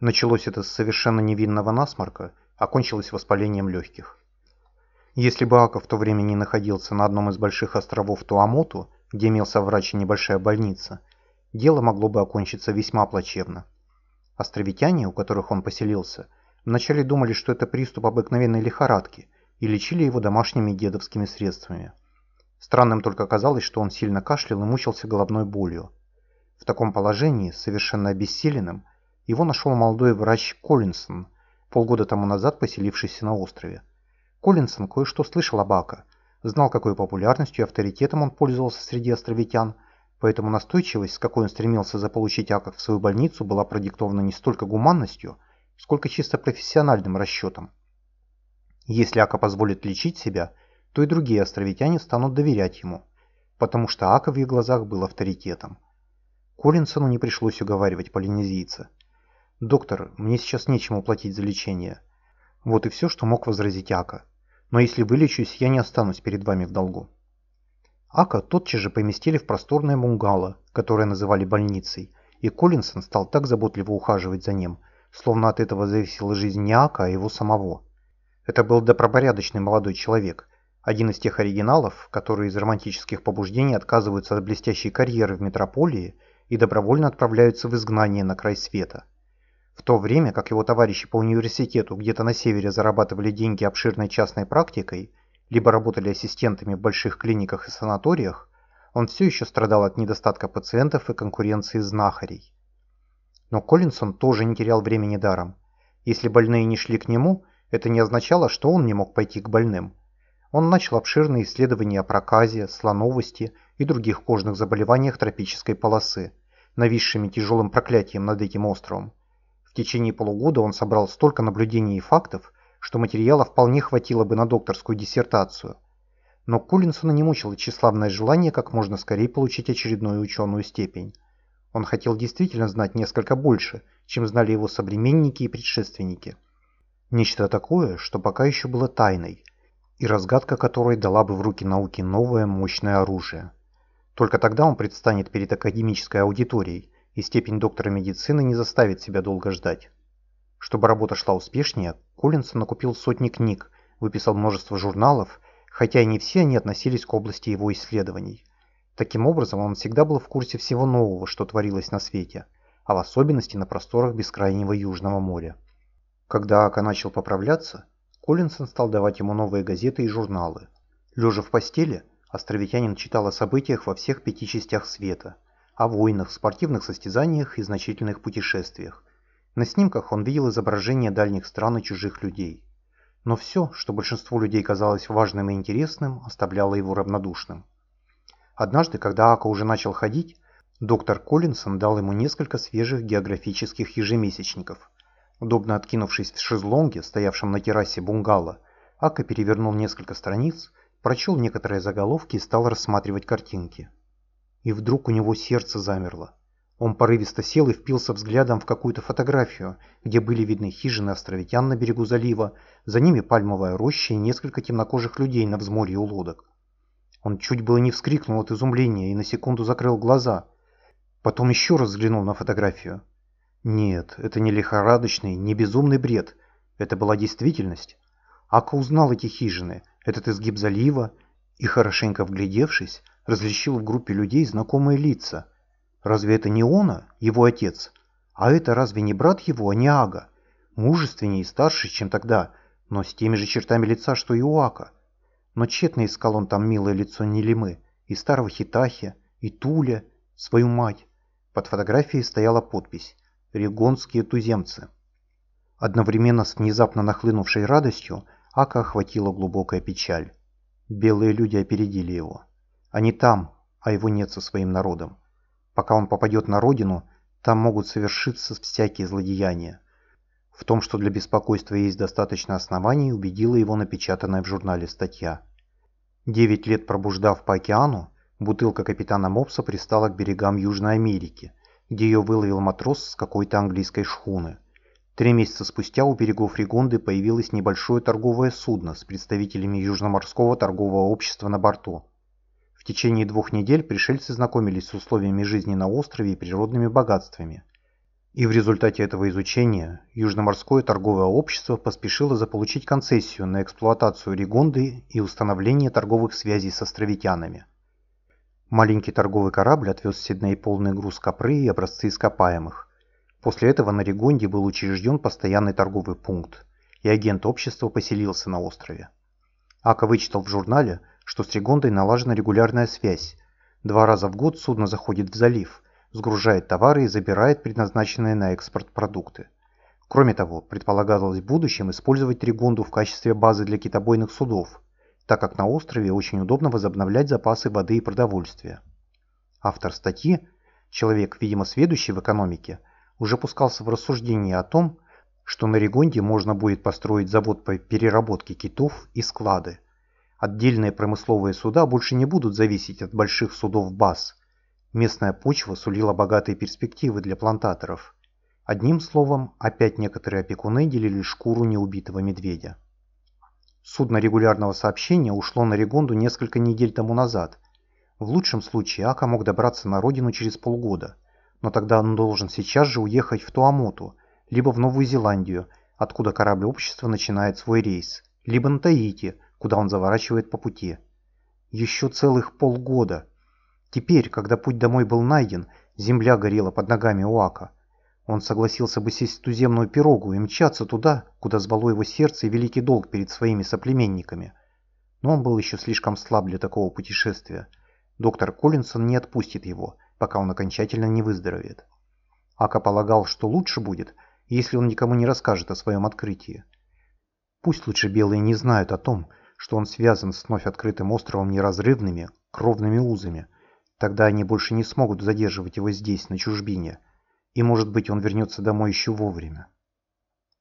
Началось это с совершенно невинного насморка, а кончилось воспалением легких. Если бы Ака в то время не находился на одном из больших островов Туамоту, где имелся врач и небольшая больница, дело могло бы окончиться весьма плачевно. Островитяне, у которых он поселился, вначале думали, что это приступ обыкновенной лихорадки, и лечили его домашними дедовскими средствами. Странным только казалось, что он сильно кашлял и мучился головной болью. В таком положении, совершенно обессиленным, его нашел молодой врач Коллинсон, полгода тому назад поселившийся на острове. Коллинсон кое-что слышал об Ака, знал, какой популярностью и авторитетом он пользовался среди островитян, поэтому настойчивость, с какой он стремился заполучить Ака в свою больницу, была продиктована не столько гуманностью, сколько чисто профессиональным расчетом. Если Ака позволит лечить себя, то и другие островитяне станут доверять ему, потому что Ака в их глазах был авторитетом. Коллинсону не пришлось уговаривать полинезийца. «Доктор, мне сейчас нечем уплатить за лечение». Вот и все, что мог возразить Ака. «Но если вылечусь, я не останусь перед вами в долгу». Ака тотчас же поместили в просторное бунгало, которое называли больницей, и Коллинсон стал так заботливо ухаживать за ним, словно от этого зависела жизнь не Ака, а его самого. Это был добропорядочный молодой человек, один из тех оригиналов, которые из романтических побуждений отказываются от блестящей карьеры в метрополии и добровольно отправляются в изгнание на край света. В то время, как его товарищи по университету где-то на севере зарабатывали деньги обширной частной практикой, либо работали ассистентами в больших клиниках и санаториях, он все еще страдал от недостатка пациентов и конкуренции знахарей. Но Коллинсон тоже не терял времени даром. Если больные не шли к нему, это не означало, что он не мог пойти к больным. Он начал обширные исследования о проказе, слоновости и других кожных заболеваниях тропической полосы, нависшими тяжелым проклятием над этим островом. В течение полугода он собрал столько наблюдений и фактов, что материала вполне хватило бы на докторскую диссертацию. Но Кулинсона не мучило тщеславное желание как можно скорее получить очередную ученую степень. Он хотел действительно знать несколько больше, чем знали его современники и предшественники. Нечто такое, что пока еще было тайной, и разгадка которой дала бы в руки науки новое мощное оружие. Только тогда он предстанет перед академической аудиторией, и степень доктора медицины не заставит себя долго ждать. Чтобы работа шла успешнее, Коллинсон накупил сотни книг, выписал множество журналов, хотя и не все они относились к области его исследований. Таким образом, он всегда был в курсе всего нового, что творилось на свете, а в особенности на просторах бескрайнего Южного моря. Когда Ака начал поправляться, Коллинсон стал давать ему новые газеты и журналы. Лежа в постели, островитянин читал о событиях во всех пяти частях света, о войнах, спортивных состязаниях и значительных путешествиях. На снимках он видел изображения дальних стран и чужих людей. Но все, что большинству людей казалось важным и интересным, оставляло его равнодушным. Однажды, когда Ака уже начал ходить, доктор Коллинсон дал ему несколько свежих географических ежемесячников – Удобно откинувшись в шезлонге, стоявшем на террасе бунгало, Ака перевернул несколько страниц, прочел некоторые заголовки и стал рассматривать картинки. И вдруг у него сердце замерло. Он порывисто сел и впился взглядом в какую-то фотографию, где были видны хижины островитян на берегу залива, за ними пальмовая роща и несколько темнокожих людей на взморье у лодок. Он чуть было не вскрикнул от изумления и на секунду закрыл глаза. Потом еще раз взглянул на фотографию. Нет, это не лихорадочный, не безумный бред. Это была действительность. Ака узнал эти хижины, этот изгиб залива, и, хорошенько вглядевшись, различил в группе людей знакомые лица. Разве это не он, его отец? А это разве не брат его, а не Ага? Мужественнее и старше, чем тогда, но с теми же чертами лица, что и у Ака. Но тщетно искал он там милое лицо Нелимы, и старого Хитахи, и Туля, свою мать. Под фотографией стояла подпись регонские туземцы. Одновременно с внезапно нахлынувшей радостью Ака охватила глубокая печаль. Белые люди опередили его. Они там, а его нет со своим народом. Пока он попадет на родину, там могут совершиться всякие злодеяния. В том, что для беспокойства есть достаточно оснований, убедила его напечатанная в журнале статья. Девять лет пробуждав по океану, бутылка капитана Мопса пристала к берегам Южной Америки – где ее выловил матрос с какой-то английской шхуны. Три месяца спустя у берегов Ригонды появилось небольшое торговое судно с представителями Южноморского торгового общества на борту. В течение двух недель пришельцы знакомились с условиями жизни на острове и природными богатствами. И в результате этого изучения Южноморское торговое общество поспешило заполучить концессию на эксплуатацию Ригонды и установление торговых связей с островитянами. Маленький торговый корабль отвез в Сидней полный груз копры и образцы ископаемых. После этого на Ригонде был учрежден постоянный торговый пункт, и агент общества поселился на острове. Ака вычитал в журнале, что с Ригондой налажена регулярная связь. Два раза в год судно заходит в залив – сгружает товары и забирает предназначенные на экспорт продукты. Кроме того, предполагалось в будущем использовать Тригунду в качестве базы для китобойных судов, так как на острове очень удобно возобновлять запасы воды и продовольствия. Автор статьи, человек, видимо, сведущий в экономике, уже пускался в рассуждение о том, что на Ригонде можно будет построить завод по переработке китов и склады. Отдельные промысловые суда больше не будут зависеть от больших судов баз – Местная почва сулила богатые перспективы для плантаторов. Одним словом, опять некоторые опекуны делили шкуру неубитого медведя. Судно регулярного сообщения ушло на Регонду несколько недель тому назад. В лучшем случае Ака мог добраться на родину через полгода, но тогда он должен сейчас же уехать в Туамоту, либо в Новую Зеландию, откуда корабль общества начинает свой рейс, либо на Таити, куда он заворачивает по пути. Еще целых полгода – Теперь, когда путь домой был найден, земля горела под ногами у Ака. Он согласился бы сесть в туземную пирогу и мчаться туда, куда звало его сердце и великий долг перед своими соплеменниками. Но он был еще слишком слаб для такого путешествия. Доктор Коллинсон не отпустит его, пока он окончательно не выздоровеет. Ака полагал, что лучше будет, если он никому не расскажет о своем открытии. Пусть лучше белые не знают о том, что он связан с вновь открытым островом неразрывными, кровными узами – Тогда они больше не смогут задерживать его здесь, на чужбине. И может быть он вернется домой еще вовремя.